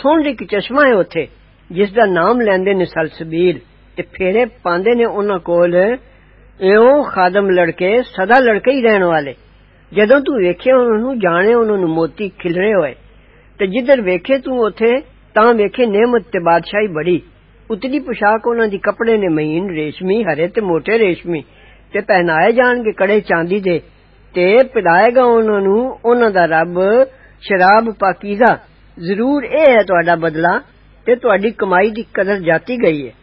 سونے ایک چشمہ ہے اوتھے، جس دا نام لیندے نے سلسبیل تے پھیرے پاندے نے انہاں کول ایو خادم لڑکے، صدا لڑکے ہی رہن والے۔ جدوں تو ویکھے انہاں نوں، جانے انہاں نوں موتی کھلرے ہوئے۔ تے جدر ویکھے تو اوتھے، تاں ویکھے نعمت تے بادشاہی بڑی۔ اتنی پوشاک انہاں دی کپڑے نے مہین، ریشمی، ہرے تے موٹے ریشمی۔ تے پہنائے جان کے کڑے چاندی دے۔ تے پلائے گا انہاں نوں، انہاں دا رب شراب پاکیزہ۔ ਜ਼ਰੂਰ ਇਹ ਹੈ ਤੁਹਾਡਾ ਬਦਲਾ ਤੇ ਤੁਹਾਡੀ ਕਮਾਈ ਦੀ ਕਦਰ ਜਾਤੀ ਗਈ ਹੈ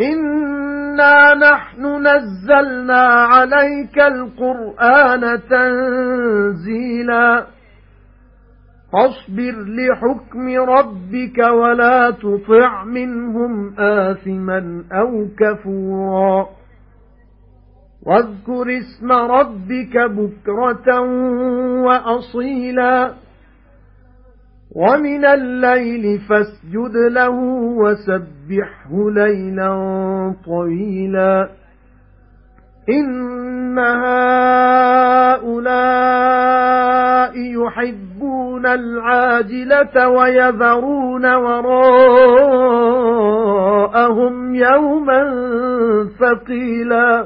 إِنَّا نَحْنُ نَزَّلْنَا عَلَيْكَ الْقُرْآنَ تَنزِيلًا فاصبر لحكم ربك ولا تطع منهم آثما أو كفورا واذكر اسم ربك بكرة وأصيلا ومن الليل فاسجد له وسبحه ليلا طويلا. إن هؤلاء يحبون العاجلة ويذرون وراءهم يوما ثقيلا.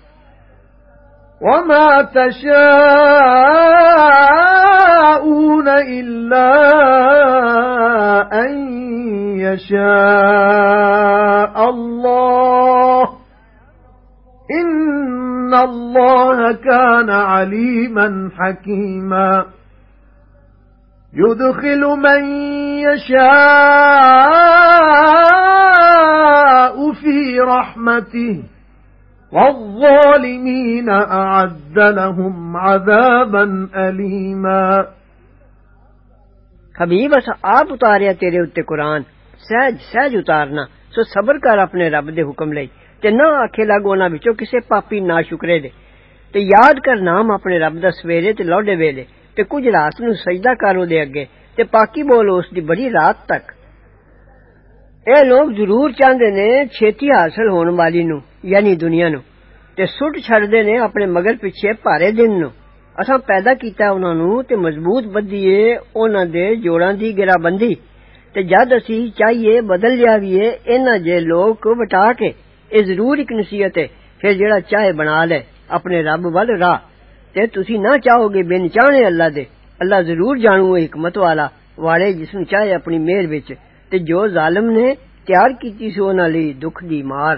وَمَا تَشَاءُونَ إِلَّا أَن يَشَاءَ اللَّهُ. إِنَّ اللَّهَ كَانَ عَلِيمًا حَكِيمًا. يُدْخِلُ مَن يَشَاءُ فِي رَحْمَتِهِ. وَالظَّالِمِينَ أَعَدَّ لَهُمْ عَذَابًا أَلِيمًا. اساں آپ اتاریا تیرے اوتے قرآن. سہج سہج اتارنا. سو صبر کر اپنے رب دے حکم لئی. تے نہ آکھے لگ انہاں وچوں کسے پاپی ناشکرے دے. تے یاد کر نام اپنے رب دا سویرے تے لوڈے ویلے. تے کچھ رات نو سجدہ کر اودے اگے. تے پاکی بول اس دی بڑی رات تک. اے لوگ ضرور چاندے نے چھتی حاصل ہون والی نو. یعنی دنیا نو۔ تے سٹ چھڑ دے نے اپنے مگر پیچھے بھارے دن نو۔ اساں پیدا کیتا انہاں نو تے مضبوط بدھیے انہاں دے جوڑاں دی گرہ بندی تے جد اسی چاہیے بدل جاویے انہاں جے لوگ وٹا کے۔ اے ضرور ایک نصیحت ہے، پھر جڑا چاہے بنا لے، اپنے رب ول راہ۔ تے تسی نہ چاہو گے بن چاہنے اللہ دے۔ اللہ ضرور جانوں حکمت والا۔ والے جس نو چاہے اپنی مہر وچ۔ تے جو ظالم نے تیار کیتی سو انہاں لئی دکھ دی مار۔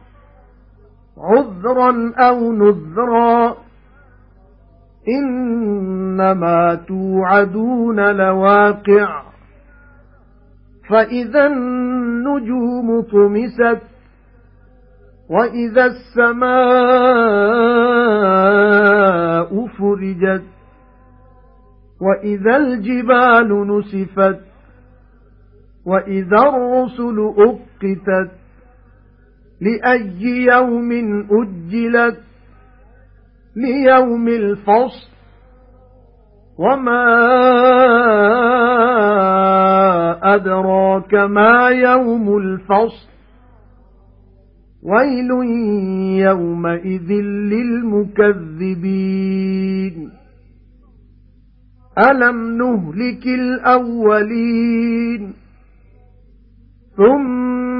عذرا أو نذرا إنما توعدون لواقع. فإذا النجوم طمست وإذا السماء فرجت وإذا الجبال نسفت وَإِذَا الرُّسُلُ أُقِّتَتْ. لِأَيِّ يَوْمٍ أُجِّلَتْ لِيَوْمِ الْفَصْلِ وَمَا أَدْرَاكَ مَا يَوْمُ الْفَصْلِ وَيْلٌ يَوْمَئِذٍ لِلْمُكَذِّبِينَ أَلَمْ نُهْلِكِ الْأَوَّلِينَ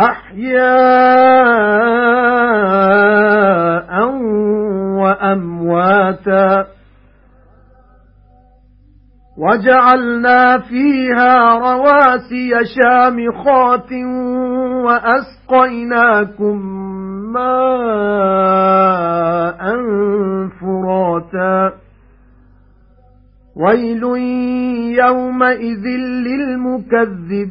أَحْيَاءً وَأَمْوَاتًا وَجَعَلْنَا فِيهَا رَوَاسِيَ شَامِخَاتٍ وَأَسْقَيْنَاكُم مَّاءً فُرَاتًا وَيْلٌ يَوْمَئِذٍ لِّلْمُكَذِّبِينَ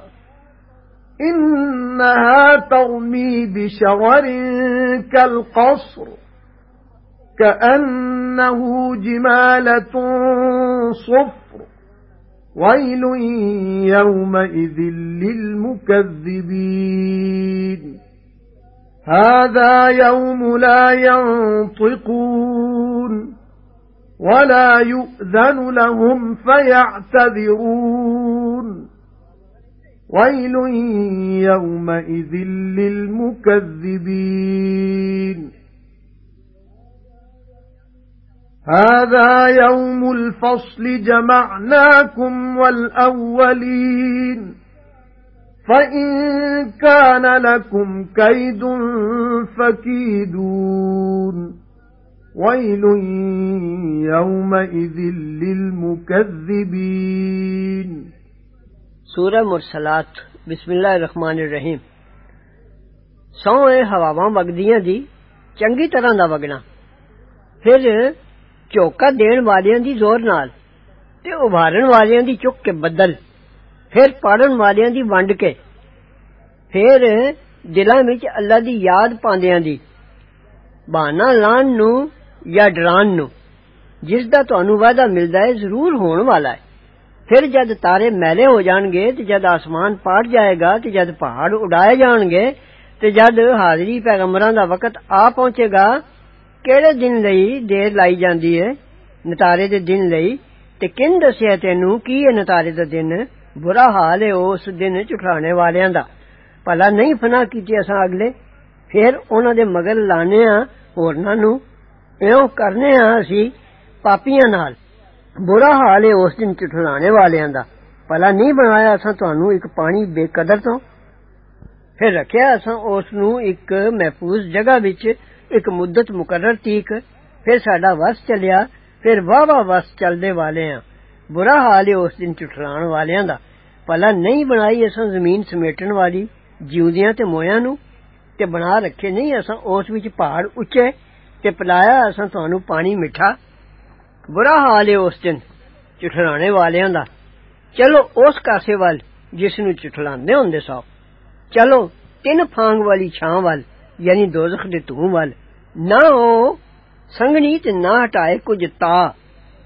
إِنَّهَا تَرْمِي بِشَرَرٍ كَالْقَصْرِ كَأَنَّهُ جِمَالَتٌ صُفْرٌ. وَيْلٌ يَوْمَئِذٍ لِّلْمُكَذِّبِينَ. هَذَا يَوْمُ لَا يَنطِقُونَ وَلَا يُؤْذَنُ لَهُمْ فَيَعْتَذِرُونَ. وَيْلٌ يَوْمَئِذٍ لِّلْمُكَذِّبِينَ. هَذَا يَوْمُ الْفَصْلِ جَمَعْنَاكُمْ وَالْأَوَّلِينَ. فَإِن كَانَ لَكُمْ كَيْدٌ فَكِيدُونِ. وَيْلٌ يَوْمَئِذٍ لِّلْمُكَذِّبِينَ. سورہ مرسلات، بسم اللہ الرحمن الرحیم۔ سو اے ہواواں وگدیاں دی، چنگی طرح دا وگنا۔ پھر چوکا دین والیاں دی زور نال تے ابھارن والیاں دی چک کے بدل، پھر پڑھن والیاں دی ونڈ کے۔ پھر دلاں وچ اللہ دی یاد پاندیاں دی، بہانہ لان نو یا ڈران نو، جس دا تانوں وعدہ ملدا ہے ضرور ہون والا ہے۔ پھر جد تارے میلے ہو جان گے تے جد آسمان پاٹ جائے گا تے جد پہاڑ اڑائے جان گے تے جد حاضری پیغمبراں دا وقت آ پہنچے گا کیڑے دن لئی دیر لائی جاندی ہے نتارے دے دن لئی تے کن دسیا تینو کی ہے نتارے دا دن برا حال ہے اس دن چٹھلانے والیاں دا بھلا نہیں فنا کیتی اساں اگلے پھر انہاں دے مگر لانے ہاں ہورناں نو ایو کرنے ہاں اسی ਬੁਰਾ ਹਾਲ ਹੈ ਉਸ ਦਿਨ ਝੁਠਲਾਣੇ ਵਾਲਿਆਂ ਦਾ ਭਲਾ ਨਹੀਂ ਬਣਾਇਆ ਅਸਾਂ ਤੁਹਾਨੂੰ ਇੱਕ ਪਾਣੀ ਬੇਕਦਰ ਤੋਂ ਫਿਰ ਰੱਖਿਆ ਅਸਾਂ ਉਸ ਨੂੰ ਇੱਕ ਮਹਿਫੂਜ਼ ਜਗ੍ਹਾ ਵਿੱਚ ਇੱਕ ਮੁੱਦਤ ਮੁਕਰਰ ਤੀਕ ਫਿਰ ਸਾਡਾ ਵਸ ਚੱਲਿਆ ਫਿਰ ਵਾਵਾ ਵਸ ਚੱਲਦੇ ਵਾਲੇ ਆ ਬੁਰਾ ਹਾਲ ਹੈ ਉਸ ਦਿਨ ਝੁਠਲਾਣ ਵਾਲਿਆਂ ਦਾ ਭਲਾ ਨਹੀਂ ਬਣਾਈ ਅਸਾਂ ਜ਼ਮੀਨ ਸਮੇਟਣ ਵਾਲੀ ਜਿਉਂਦਿਆਂ ਤੇ ਮੋਇਆਂ ਨੂੰ ਤੇ ਬਣਾ ਰੱਖੇ ਨਹੀਂ ਅਸਾਂ ਉਸ ਵਿੱਚ ਪਹਾੜ ਉੱਚੇ ਤੇ ਪਿਲਾਇਆ ਅਸਾਂ ਤੁਹਾਨੂੰ ਪਾਣੀ ਮਿੱਠਾ ਬੁਰਾ ਹਾਲ ਹੈ ਉਸ ਦਿਨ ਝੁਠਲਾਣੇ ਵਾਲਿਆਂ ਦਾ ਚਲੋ ਉਸ ਕਾਸੇ ਵੱਲ ਜਿਸ ਨੂੰ ਝੁਠਲਾਉਂਦੇ ਹੁੰਦੇ ਸੋ ਚਲੋ ਤਿੰਨ ਫਾਂਗ ਵਾਲੀ ਛਾਂ ਵੱਲ ਯਾਨੀ ਦੋਜ਼ਖ ਦੇ ਧੂੰ ਵੱਲ ਨਾ ਉਹ ਸੰਗਣੀ ਤੇ ਨਾ ਹਟਾਏ ਕੁਝ ਤਾ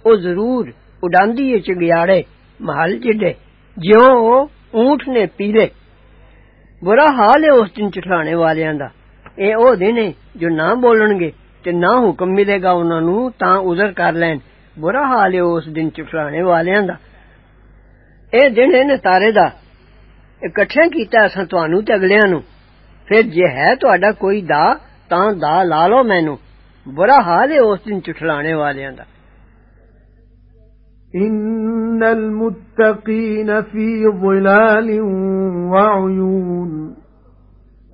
ਉਹ ਜ਼ਰੂਰ ਉਡਾਂਦੀ ਏ ਚਿਗਿਆੜੇ ਮਹਲ ਜਿੱਡੇ ਜਿਉਂ ਊਂਠ ਨੇ ਪੀਲੇ ਬੁਰਾ ਹਾਲ ਹੈ ਉਸ ਦਿਨ ਚਠਾਣੇ ਵਾਲਿਆਂ ਦਾ ਇਹ ਉਹ ਦਿਨ ਹੈ ਜੋ ਨਾ ਬੋਲਣਗੇ ਤੇ ਨਾ ਹੁਕਮ ਮਿਲੇਗਾ ਉਹਨਾਂ ਨੂੰ ਤਾਂ ਉਜ਼ਰ ਕਰ ਲੈਣ ਬੁਰਾ ਹਾਲ ਹੈ ਉਸ ਦਿਨ ਚਠਾਣੇ ਵਾਲਿਆਂ ਦਾ ਇਹ ਦਿਨ ਹੈ ਨਤਾਰੇ ਦਾ ਇਕੱਠੇ ਕੀਤਾ ਅਸਾਂ ਤੁਹਾਨੂੰ ਤੇ ਅਗਲਿਆਂ ਨੂੰ ਫਿਰ ਜੇ ਹੈ ਤੁਹਾਡਾ ਕੋਈ ਦਾ ਤਾਂ ਦਾ ਲਾ ਲਓ ਮੈਨੂੰ ਬੁਰਾ ਹਾਲ ਹੈ ਉਸ ਦਿਨ ਚਠਲਾਣੇ ਵਾਲਿਆਂ ਦਾ إِنَّ الْمُتَّقِينَ فِي ظِلَالٍ وَعُيُونٍ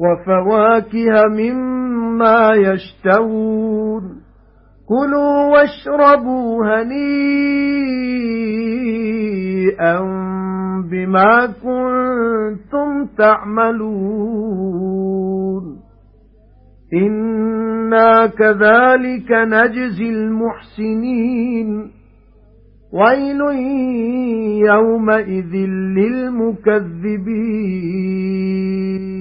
وَفَوَاكِهَ مِمَّا يَشْتَهُونَ كُلُوا وَاشْرَبُوا هَنِيئًا بِمَا كُنتُمْ تَعْمَلُونَ. إِنَّا كَذَلِكَ نَجْزِي الْمُحْسِنِينَ. وَيْلٌ يَوْمَئِذٍ لِّلْمُكَذِّبِينَ.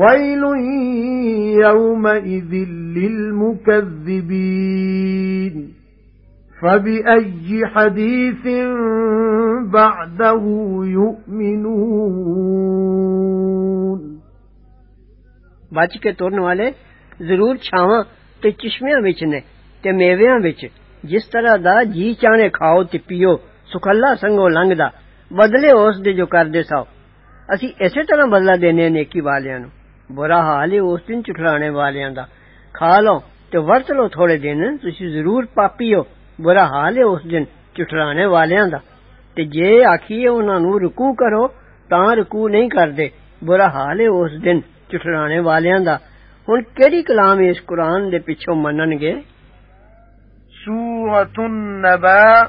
وَيْلٌ يَوْمَئِذٍ لِلْمُكَذِّبِينَ فَبِأَيِّ حَدِيثٍ بَعْدَهُ يُؤْمِنُونَ بچ کے ترن والے ضرور چھاواں تے چشمیاں وچ نے تے میویاں وچ جس طرح دا جی چانے کھاؤ تے پیو سکھالا سنگھوں لنگدا بدلے اس دے جو کردے ساؤ اسی ایسے طرح بدلہ دینے نیکی والیاں نو ਬੁਰਾ ਹਾਲ ਏ ਉਸ ਦਿਨ ਚਿਠਲਾਣੇ ਵਾਲਿਆਂ ਦਾ ਖਾ ਲਓ ਤੇ ਵਰਤ ਲਓ ਥੋੜੇ ਦਿਨ ਤੁਸੀਂ ਜ਼ਰੂਰ ਪਾਪੀ ਹੋ ਬੁਰਾ ਹਾਲ ਹੈ ਉਸ ਦਿਨ ਚੁਟਲਾਣੇ ਵਾਲਿਆਂ ਦਾ ਤੇ ਜੇ ਆਖੀਏ ਉਹਨਾਂ ਨੂੰ ਰੁਕੂ ਕਰੋ ਤਾਂ ਰੁਕੂ ਨਹੀਂ ਕਰਦੇ ਬੁਰਾ ਹਾਲ ਹੈ ਉਸ ਦਿਨ ਚੁਟਲਾਣੇ ਵਾਲਿਆਂ ਦਾ ਹੁਣ ਕਿਹੜੀ ਕਲਾਮ ਇਸ ਕੁਰਾਨ ਦੇ ਪਿੱਛੋਂ ਮੰਨਣਗੇ ਸੂਰਤੁਨ ਨਬਾ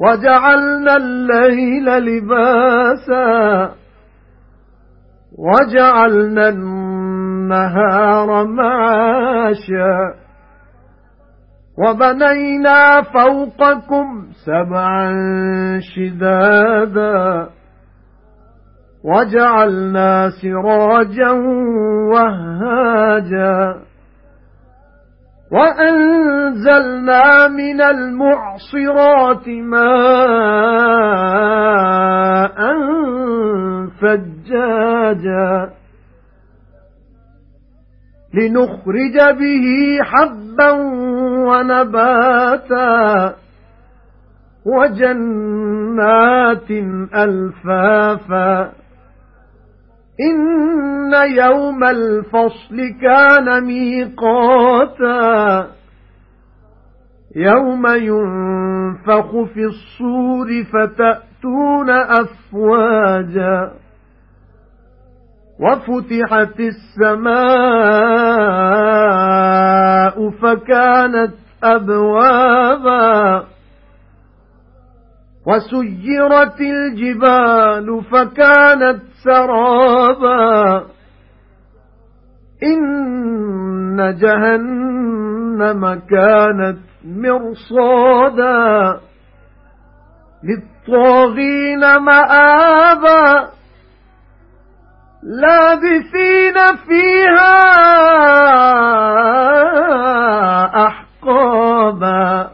وَجَعَلْنَا اللَّيْلَ لِبَاسًا وَجَعَلْنَا النَّهَارَ مَعَاشًا وَبَنَيْنَا فَوْقَكُمْ سَبْعًا شِدَادًا وَجَعَلْنَا سِرَاجًا وَهَّاجًا وَأَنزَلْنَا مِنَ الْمُعْصِرَاتِ مَاءً ثَجَّاجًا لِنُخْرِجَ بِهِ حَبًّا وَنَبَاتًا وَجَنَّاتٍ أَلْفَافًا إِنَّ يَوْمَ الْفَصْلِ كَانَ مِيقَاتًا يَوْمَ يُنفَخُ فِي الصُّورِ فَتَأْتُونَ أَفْوَاجًا وَفُتِحَتِ السَّمَاءُ فَكَانَتْ أَبْوَابًا وَسُيِّرَتِ الْجِبَالُ فَكَانَتْ سَرَابًا. إِنَّ جَهَنَّمَ كَانَتْ مِرْصَادًا. لِلطَّاغِينَ مَآبًا. لَابِثِينَ فِيهَا أَحْقَابًا.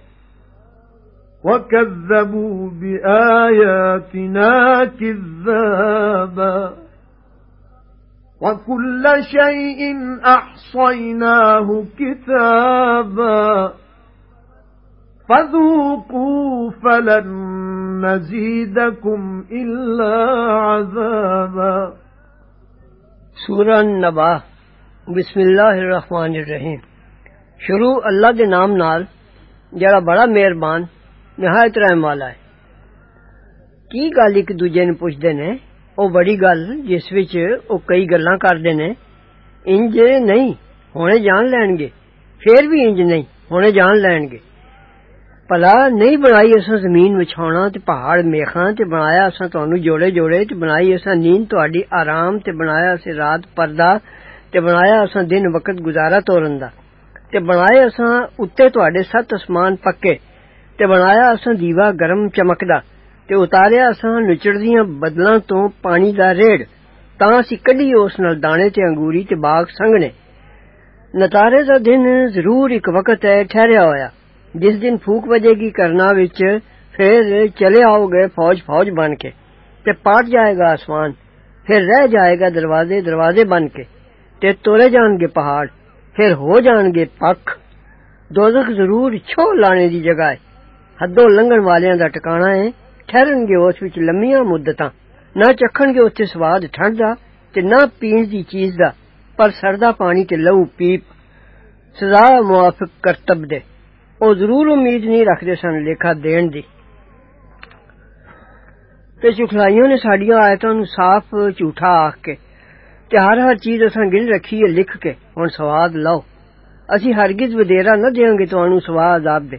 وَكَذَّبُوا بِآيَاتِنَا كِذَّابًا وَكُلَّ شَيْءٍ أَحْصَيْنَاهُ كِتَابًا فَذُوقُوا فَلَن نَّزِيدَكُمْ إِلَّا عَذَابًا سورہ نبا بسم اللہ الرحمن الرحیم شروع اللہ دے نام نال جڑا بڑا مہربان نہایت رحم والا ہے ਕੀ ਗੱਲ ਇੱਕ ਦੂਜੇ ਨੂੰ ਪੁੱਛਦੇ ਨੇ ਉਹ ਬੜੀ ਗੱਲ ਜਿਸ ਵਿੱਚ ਉਹ ਕਈ ਗੱਲਾਂ ਕਰਦੇ ਨੇ ਇੰਜ ਨਹੀਂ ਹੁਣੇ ਜਾਣ ਲੈਣਗੇ ਫੇਰ ਵੀ ਇੰਜ ਨਹੀਂ ਹੁਣੇ ਜਾਣ ਲੈਣਗੇ ਭਲਾ ਨਹੀਂ ਬਣਾਈ ਅਸਾਂ ਜ਼ਮੀਨ ਵਿਛਾਉਣਾ ਤੇ ਪਹਾੜ ਮੇਖਾਂ ਤੇ ਬਣਾਇਆ ਅਸਾਂ ਤੁਹਾਨੂੰ ਜੋੜੇ ਜੋੜੇ ਤੇ ਬਣਾਈ ਅਸਾਂ ਨੀਂਦ ਤੁਹਾਡੀ ਆਰਾਮ ਤੇ ਬਣਾਇਆ ਅਸੀਂ ਰਾਤ ਪਰਦਾ ਤੇ ਬਣਾਇਆ ਅਸਾਂ ਦਿਨ ਵਕਤ ਗੁਜ਼ਾਰਾ ਤੋਰਨ ਦਾ ਤੇ ਬਣਾਏ ਅਸਾਂ ਉੱਤੇ ਤੁਹਾਡੇ ਸੱਤ ਅਸਮਾਨ ਪੱਕੇ ਤੇ ਬਣਾਇਆ ਅਸਾਂ ਦੀਵਾ ਗਰਮ ਚਮਕਦਾ ਤੇ ਉਤਾਰਿਆ ਅਸਾਂ ਨਿਚੜਦੀਆਂ ਬਦਲਾਂ ਤੋਂ ਪਾਣੀ ਦਾ ਰੇੜ ਤਾਂ ਅਸੀਂ ਕੱਢੀ ਉਸ ਨਾਲ ਦਾਣੇ ਤੇ ਅੰਗੂਰੀ ਤੇ ਬਾਗ ਸੰਘਣੇ ਨਤਾਰੇ ਦਾ ਦਿਨ ਜ਼ਰੂਰ ਇੱਕ ਵਕਤ ਹੈ ਠਹਿਰਿਆ ਹੋਇਆ ਜਿਸ ਦਿਨ ਫੂਕ ਵਜੇਗੀ ਕਰਨਾ ਵਿੱਚ ਫਿਰ ਚਲੇ ਆਓਗੇ ਫੌਜ ਫੌਜ ਬਣ ਕੇ ਤੇ ਪਾਟ ਜਾਏਗਾ ਆਸਮਾਨ ਫਿਰ ਰਹਿ ਜਾਏਗਾ ਦਰਵਾਜ਼ੇ ਦਰਵਾਜ਼ੇ ਬਣ ਕੇ ਤੇ ਤੋਲੇ ਜਾਣਗੇ ਪਹਾੜ ਫਿਰ ਹੋ ਜਾਣਗੇ ਪੱਖ ਦੋਜ਼ਖ ਜ਼ਰੂਰ ਛੋ ਲਾਣੇ ਦੀ ਜਗ੍ਹਾ ਹੈ ਹੱਦੋਂ ਲੰਘਣ ਵਾਲਿਆਂ ਦਾ ਟਿਕਾਣਾ ਹੈ ਠਹਿਰਨਗੇ ਉਸ ਵਿੱਚ ਲੰਮੀਆਂ ਮੁੱਦਤਾਂ ਨਾ ਚੱਖਣਗੇ ਉੱਥੇ ਸਵਾਦ ਠੰਡ ਦਾ ਤੇ ਨਾ ਪੀਣ ਦੀ ਚੀਜ਼ ਦਾ ਪਰ ਸਰਦਾ ਪਾਣੀ ਤੇ ਲਹੂ ਪੀਪ ਸਜ਼ਾ ਮੁਆਫਿਕ ਕਰਤਬ ਦੇ ਉਹ ਜ਼ਰੂਰ ਉਮੀਦ ਨਹੀਂ ਰੱਖਦੇ ਸਨ ਲੇਖਾ ਦੇਣ ਦੀ ਤੇ ਝੁਠਲਾਈਆਂ ਨੇ ਸਾਡੀਆਂ ਆਇਤਾਂ ਨੂੰ ਸਾਫ਼ ਝੂਠਾ ਆਖ ਕੇ ਤੇ ਹਰ ਹਰ ਚੀਜ਼ ਅਸਾਂ ਗਿਣ ਰੱਖੀ ਹੈ ਲਿਖ ਕੇ ਹੁਣ ਸਵਾਦ ਲਓ ਅਸੀਂ ਹਰਗਿਜ਼ ਵਧੇਰਾ ਨਾ ਦੇਵਾਂਗੇ ਤੁਹਾਨੂੰ ਸਵਾ ਆਜ਼ਾਬ ਦੇ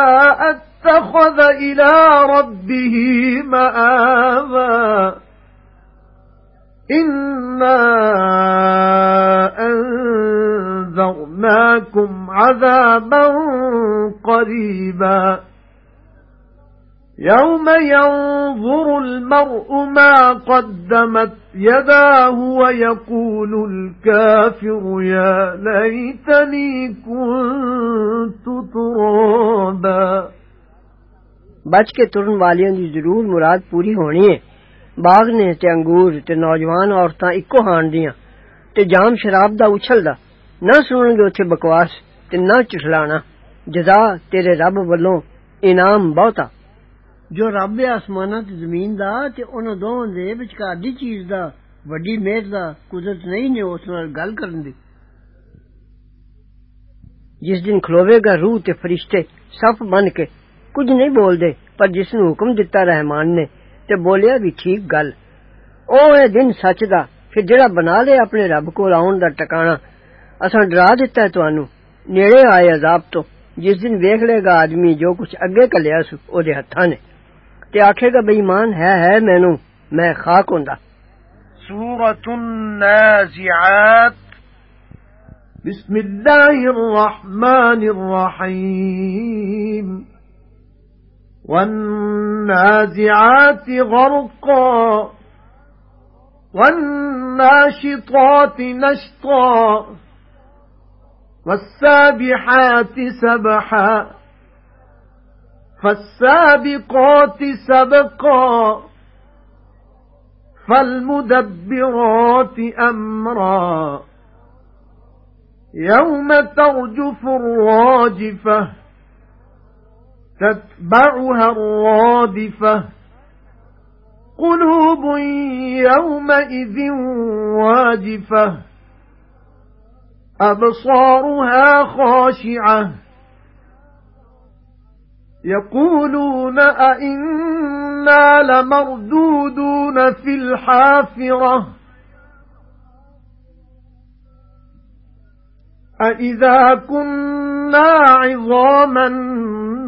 اتَّخَذَ إِلَى رَبِّهِ مَآبًا. إِنَّا أَنذَرْنَاكُمْ عَذَابًا قَرِيبًا. يَوْمَ يَنظُرُ الْمَرْءُ مَا قَدَّمَتْ يَدَاهُ وَيَقُولُ الْكَافِرُ يَا لَيْتَنِي كُنتُ تُرَابًا. بچ کے ترن والیاں دی ضرور مراد پوری ہونی ہے باغ نے تے انگور تے نوجوان عورتاں اکو ہان دیاں تے جام شراب دا اچھلدا نہ سنن گے اوتھے بکواس تے نہ جھٹلانا جزا تیرے رب والوں انعام بہتا جو رب ہے آسماناں تے زمین دا تے انہاں دوواں دے وچکار دی چیز دا وڈی مہر دا قدرت نہیں نے اس نال گل کرن دی جس دن کھلوے گا روح تے ਕੁਝ ਨਹੀਂ ਬੋਲਦੇ ਪਰ ਜਿਸ ਨੂੰ ਹੁਕਮ ਦਿੱਤਾ ਰਹਿਮਾਨ ਨੇ ਤੇ ਬੋਲਿਆ ਵੀ ਠੀਕ ਗੱਲ ਉਹ ਹੈ ਦਿਨ ਸੱਚ ਦਾ ਫਿਰ ਜਿਹੜਾ ਬਣਾ ਲੇ ਆਪਣੇ ਰੱਬ ਕੋਲ ਆਉਣ ਦਾ ਟਿਕਾਣਾ ਅਸਾਂ ਡਰਾ ਦਿੱਤਾ ਤੁਹਾਨੂੰ ਨੇੜੇ ਆਏ ਅਜ਼ਾਬ ਤੋਂ ਜਿਸ ਦਿਨ ਵੇਖ ਲੇਗਾ ਆਦਮੀ ਜੋ ਕੁਝ ਅੱਗੇ ਕੱਲਿਆ ਸੀ ਉਹਦੇ ਹੱਥਾਂ ਨੇ ਤੇ ਆਖੇਗਾ ਬੇਈਮਾਨ ਹੈ ਹੈ ਮੈਨੂੰ ਮੈਂ ਖਾਕ ਹੁੰਦਾ سورة النازعات بسم الله الرحمن الرحيم والنازعات غرقا والناشطات نشطا والسابحات سبحا فالسابقات سبقا فالمدبرات أمرا يَوْمَ تَرْجُفُ الرَّاجِفَةُ تَتْبَعُهَا الرَّادِفَةُ قُلُوبٌ يَوْمَئِذٍ وَاجِفَةٌ أَبْصَارُهَا خَاشِعَةٌ يَقُولُونَ أَإِنَّا لَمَرْدُودُونَ فِي الْحَافِرَةِ أَإِذَا كُنَّا عِظَامًا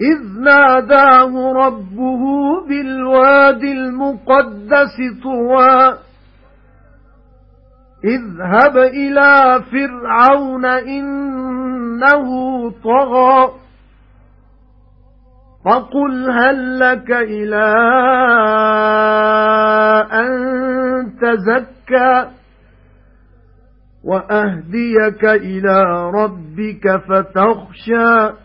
إِذْ نَادَاهُ رَبُّهُ بِالْوَادِ الْمُقَدَّسِ طُوًى. اذْهَبْ إِلَى فِرْعَوْنَ إِنَّهُ طَغَى. فَقُلْ هَل لَّكَ إِلَى أَن تَزَكَّىٰ وَأَهْدِيَكَ إِلَى رَبِّكَ فَتَخْشَىٰ.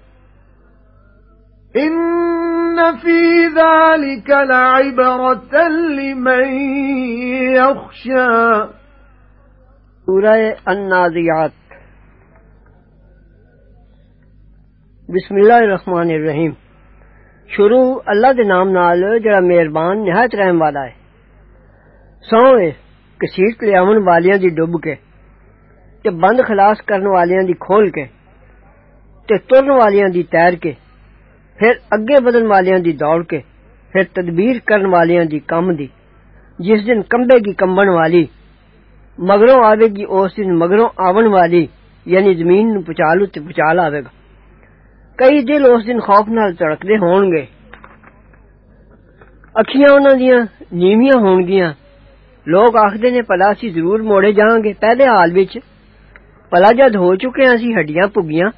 إِنَّ فِي ذَلِكَ لَعِبْرَةً لِمَن يَخْشَىٰ. سورہ النازعات بسم اللہ الرحمن الرحیم. شروع اللہ دے نام نال جڑا مہربان نہایت رحم والا ہے. سونہہ ہے گھسیٹ لے آون والیاں دی ڈب کے تے بند خلاص کرن والیاں دی کھول کے تے ترن والیاں دی تیر کے پھر اگے ودھن والیاں دی دوڑ کے، پھر تدبیر کرن والیاں دی کم دی، جس دن کمبے گی کمبن والی، مگروں آوے گی اس دن مگروں آون والی یعنی زمین نو بھچال تے بھچال آوے گا۔ کئی دل اس دن خوف نال دھڑکدے ہون گے۔ اکھیاں انہاں دیاں نیویاں ہون گیاں۔ لوگ آکھدے نے، بھلا اسی ضرور موڑے جاں گے۔ پہلے حال وچ بھلا جد ہو چکے ہیں اسی ہڈیاں پگیاں۔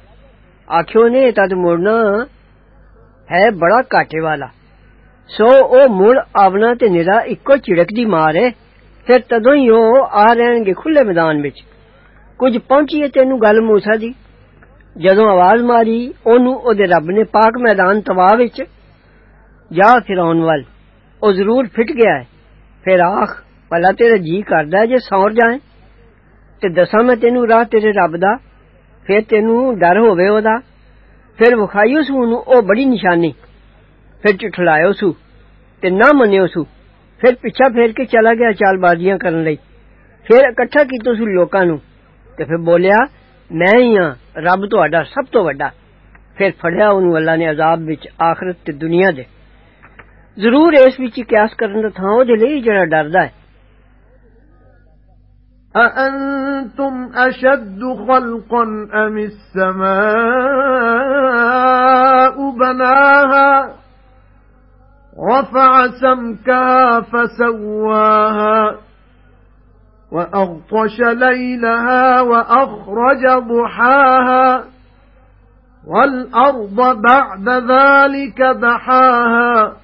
آکھیو نے، تد مڑنا ਹੈ ਬੜਾ ਘਾਟੇ ਵਾਲਾ ਸੋ ਉਹ ਮੁੜ ਆਵਣਾ ਤੇ ਨਿਰਾ ਇੱਕੋ ਝਿੜਕ ਦੀ ਮਾਰ ਹੈ ਫਿਰ ਤਦੋਂ ਹੀ ਉਹ ਆ ਰਹਿਣਗੇ ਖੁੱਲੇ ਮੈਦਾਨ ਵਿੱਚ ਕੁਝ ਪਹੁੰਚੀਏ ਤੈਨੂੰ ਗੱਲ ਮੂਸਾ ਦੀ ਜਦੋਂ ਆਵਾਜ਼ ਮਾਰੀ ਉਹਨੂੰ ਉਹਦੇ ਰੱਬ ਨੇ ਪਾਕ ਮੈਦਾਨ ਤਵਾ ਵਿੱਚ ਜਾ ਫਿਰੌਨ ਵੱਲ ਉਹ ਜ਼ਰੂਰ ਫਿਟ ਗਿਆ ਹੈ ਫਿਰ ਆਖ ਭਲਾ ਤੇਰਾ ਜੀ ਕਰਦਾ ਜੇ ਸੌਰ ਜਾਏ ਤੇ ਦੱਸਾਂ ਮੈਂ ਤੈਨੂੰ ਰਾਹ ਤੇਰੇ ਰੱਬ ਦਾ ਫਿਰ ਤੈਨੂੰ ਡਰ ਹੋਵੇ ਉਹਦਾ پھر وکھائی اس او بڑی نشانی۔ پھر جھٹلایا اسو نہ منیا اسو۔ پھر پیچھا پھیر کے چلا گیا چال بازیاں کرن لئی۔ پھر اکٹھا کیتا اسو لوکاں نو تے پھر بولیا، میں ہی ہاں رب تہاڈا سب تو وڈا۔ پھر پھڑیا اونوں اللہ نے عذاب وچ آخرت تے دنیا دے۔ ضرور اس وچ قیاس کرن دا تھاں، او دے لئی جڑا ڈردا ہے۔ أَأَنتُمْ أَشَدُّ خَلْقًا أَمِ السَّمَاءُ بَنَاهَا رَفَعَ سَمْكَهَا فَسَوَّاهَا وَأَغْطَشَ لَيْلَهَا وَأَخْرَجَ ضُحَاهَا وَالْأَرْضَ بَعْدَ ذَلِكَ دَحَاهَا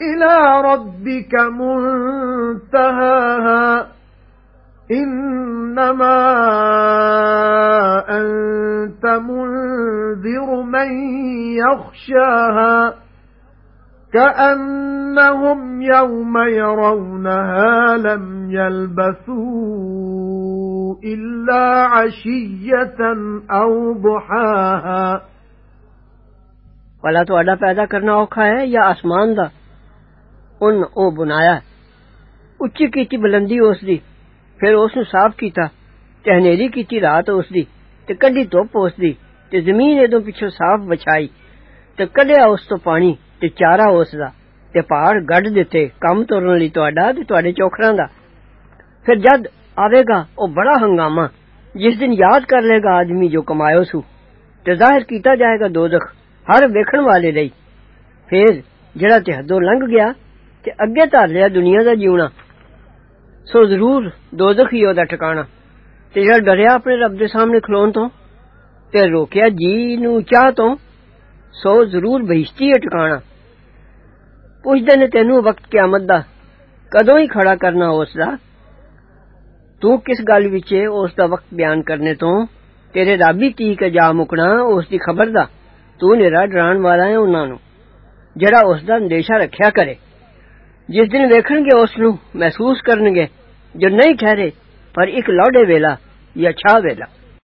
إِلَى رَبِّكَ مُنْتَهَاهَا. إِنَّمَا أَنْتَ مُنْذِرُ مَنْ يَخْشَاهَا. كَأَنَّهُمْ يَوْمَ يَرَوْنَهَا لَمْ يَلْبَثُوا إِلَّا عَشِيَّةً أَوْ ضُحَاهَا. ولا ਤੁਹਾਡਾ ਪੈਦਾ ਕਰਨਾ ਔਖਾ ਹੈ ਜਾਂ ਦਾ ਉਹਨ ਉਹ ਬਣਾਇਆ ਉੱਚੀ ਕੀਤੀ ਬੁਲੰਦੀ ਉਸ ਦੀ ਫਿਰ ਉਸ ਨੂੰ ਸਾਫ਼ ਕੀਤਾ ਤੇ ਹਨੇਰੀ ਕੀਤੀ ਰਾਤ ਉਸ ਦੀ ਤੇ ਕੱਢੀ ਧੁੱਪ ਉਸ ਦੀ ਤੇ ਜ਼ਮੀਨ ਇਹਦੋਂ ਪਿੱਛੋਂ ਸਾਫ਼ ਵਿਛਾਈ ਤੇ ਕੱਢਿਆ ਉਸ ਤੋਂ ਪਾਣੀ ਤੇ ਚਾਰਾ ਉਸ ਦਾ ਤੇ ਪਹਾੜ ਗੱਡ ਦਿੱਤੇ ਕੰਮ ਤੋਰਨ ਲਈ ਤੁਹਾਡਾ ਤੇ ਤੁਹਾਡੇ ਚੋਖਰਾਂ ਦਾ ਫਿਰ ਜਦ ਆਵੇਗਾ ਉਹ ਬੜਾ ਹੰਗਾਮਾ ਜਿਸ ਦਿਨ ਯਾਦ ਕਰ ਲੇਗਾ ਆਦਮੀ ਜੋ ਕਮਾਇਓ ਸੂ ਤੇ ਜ਼ਾਹਿਰ ਕੀਤਾ ਜਾਏਗਾ ਦੋਜ਼ਖ ਹਰ ਵੇਖਣ ਵਾਲੇ ਲਈ ਫਿਰ ਜਿਹੜਾ ਤੇ ਹੱਦੋਂ ਲੰਘ ਗਿਆ ਤੇ ਅੱਗੇ ਧਰ ਲਿਆ ਦੁਨੀਆ ਦਾ ਜਿਉਣਾ ਸੋ ਜ਼ਰੂਰ ਦੋਜ਼ਖ ਹੀ ਉਹਦਾ ਠਿਕਾਣਾ ਤੇ ਜਿਹੜਾ ਡਰਿਆ ਆਪਣੇ ਰੱਬ ਦੇ ਸਾਹਮਣੇ ਖਲੋਣ ਤੋਂ ਤੇ ਰੋਕਿਆ ਜੀ ਨੂੰ ਚਾਹ ਤੋਂ ਸੋ ਜ਼ਰੂਰ ਬਹਿਸ਼ਤੀ ਹੈ ਠਿਕਾਣਾ ਪੁੱਛਦੇ ਨੇ ਤੈਨੂੰ ਵਕਤ ਕਿਆਮਤ ਦਾ ਕਦੋਂ ਹੀ ਖੜਾ ਕਰਨਾ ਉਸ ਦਾ ਤੂੰ ਕਿਸ ਗੱਲ ਵਿੱਚ ਉਸ ਦਾ ਵਕਤ ਬਿਆਨ ਕਰਨੇ ਤੋਂ ਤੇਰੇ ਰੱਬ ਹੀ ਕੀ ਕੇ ਜਾ ਮੁਕਣਾ ਉਸ ਦੀ ਖਬਰ ਦਾ ਤੂੰ ਨਿਰਾ ਡਰਾਣ ਵਾਲਾ ਹੈ ਉਹਨਾਂ ਨੂੰ ਜਿਹੜਾ ਉਸ ਦਾ ਅੰਦੇਸ਼ਾ ਰੱਖਿਆ ਕਰੇ جس دن ویکھن گے اس نو محسوس کرن گے جو نہیں ٹھہرے، پر ایک لوڈے ویلا یا چھا ویلا۔